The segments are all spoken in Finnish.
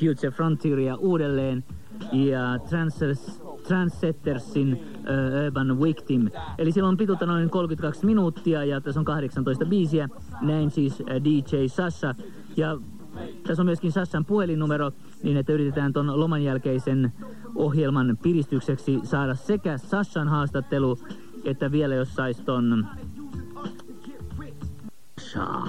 Future Frontieria uudelleen ja Transers, Transsettersin uh, Urban Victim. Eli siellä on pituutta noin 32 minuuttia ja tässä on 18 biisiä. Näin siis DJ Sasha. Ja tässä on myöskin Sassan puhelinnumero, niin että yritetään ton loman jälkeisen ohjelman piristykseksi saada sekä Sassan haastattelu, että vielä jos sais ton... Saa.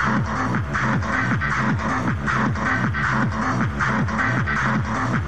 Thank you.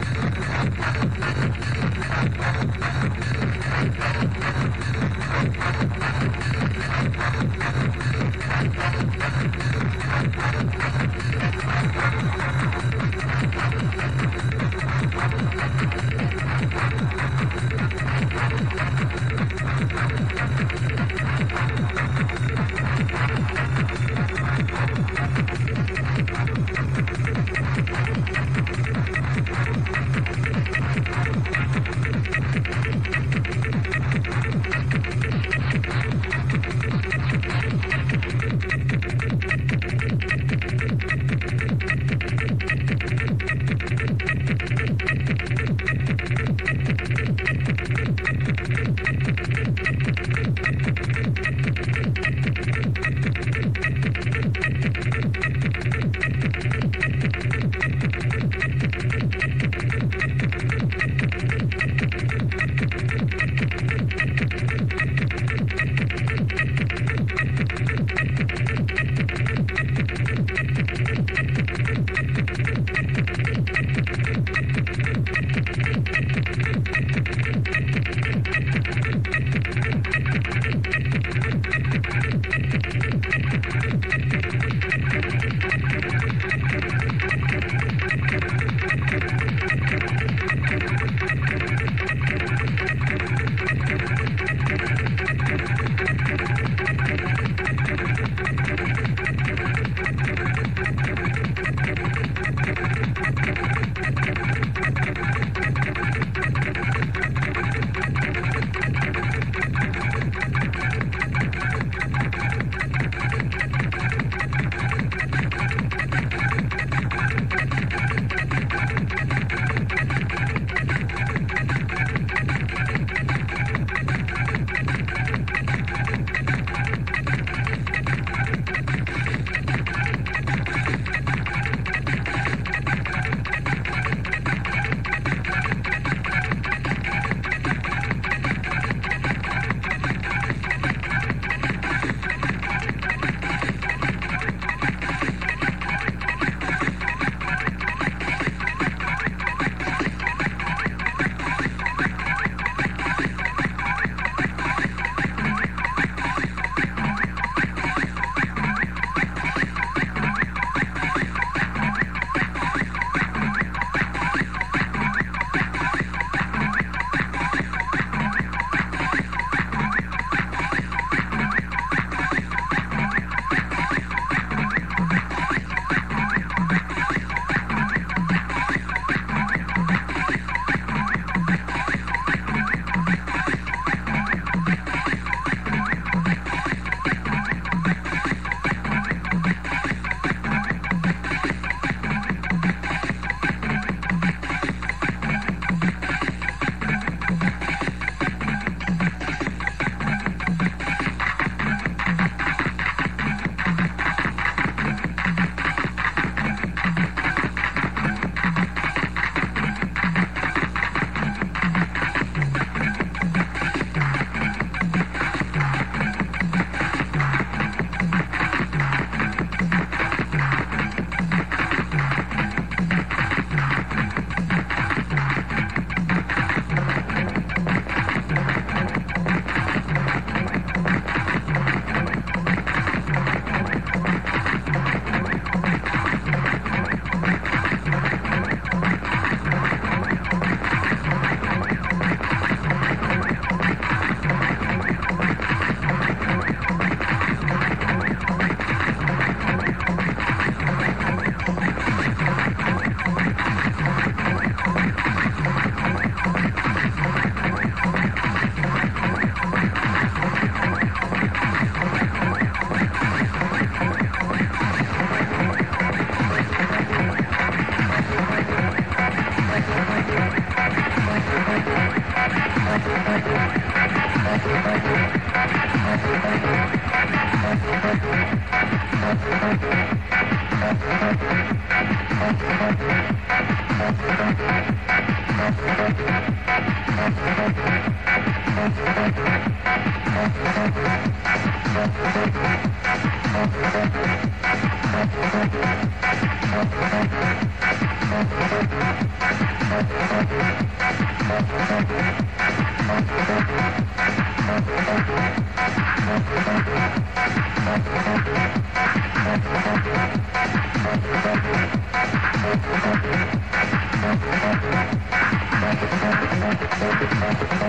Thank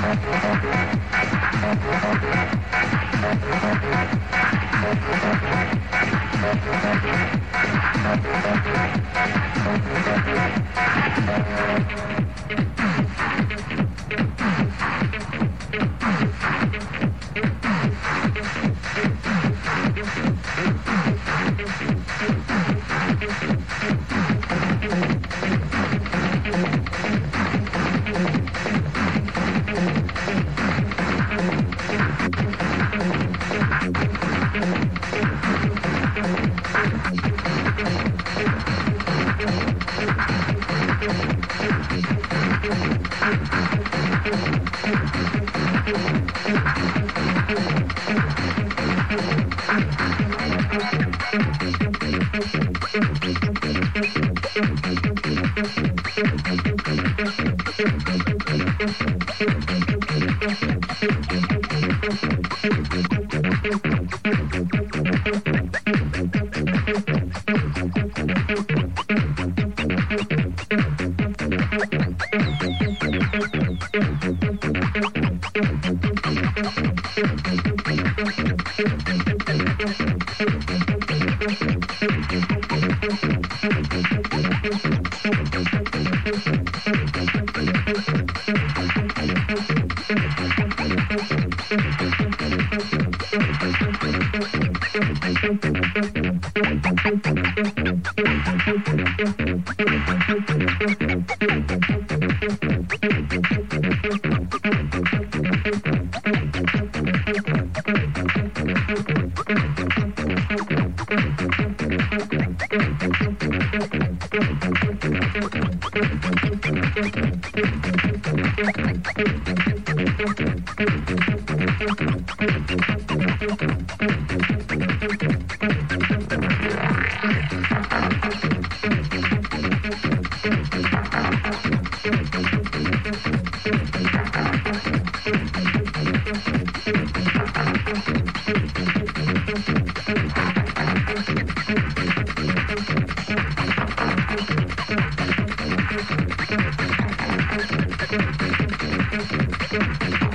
you. Thank you. よっ!